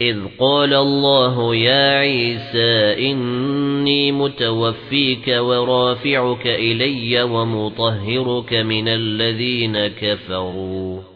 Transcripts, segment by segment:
إِذْ قَالَ اللَّهُ يَا عِيسَى إِنِّي مُتَوَفِّيكَ وَرَافِعُكَ إِلَيَّ وَمُطَهِّرُكَ مِنَ الَّذِينَ كَفَرُوا.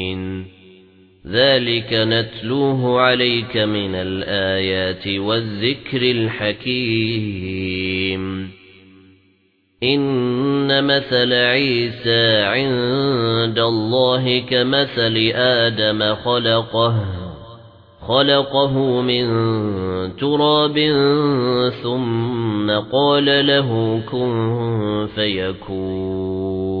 ذَلِكَ نَتْلُوهُ عَلَيْكَ مِنَ الْآيَاتِ وَالذِّكْرِ الْحَكِيمِ إِنَّ مَثَلَ عِيسَى عِندَ اللَّهِ كَمَثَلِ آدَمَ خَلَقَهُ خَلَقَهُ مِن تُرَابٍ ثُمَّ قَالَ لَهُ كُن فَيَكُونُ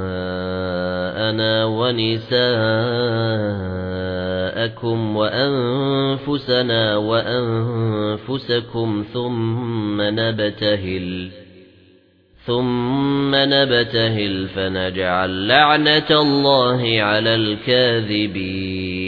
وَنِسَاءَكُمْ وَأَنفُسَنَا وَأَنفُسَكُمْ ثُمَّ نَبْتَهِلْ ثُمَّ نَبْتَهِلْ فَنَجْعَلْ لَعْنَةَ اللَّهِ عَلَى الْكَاذِبِينَ.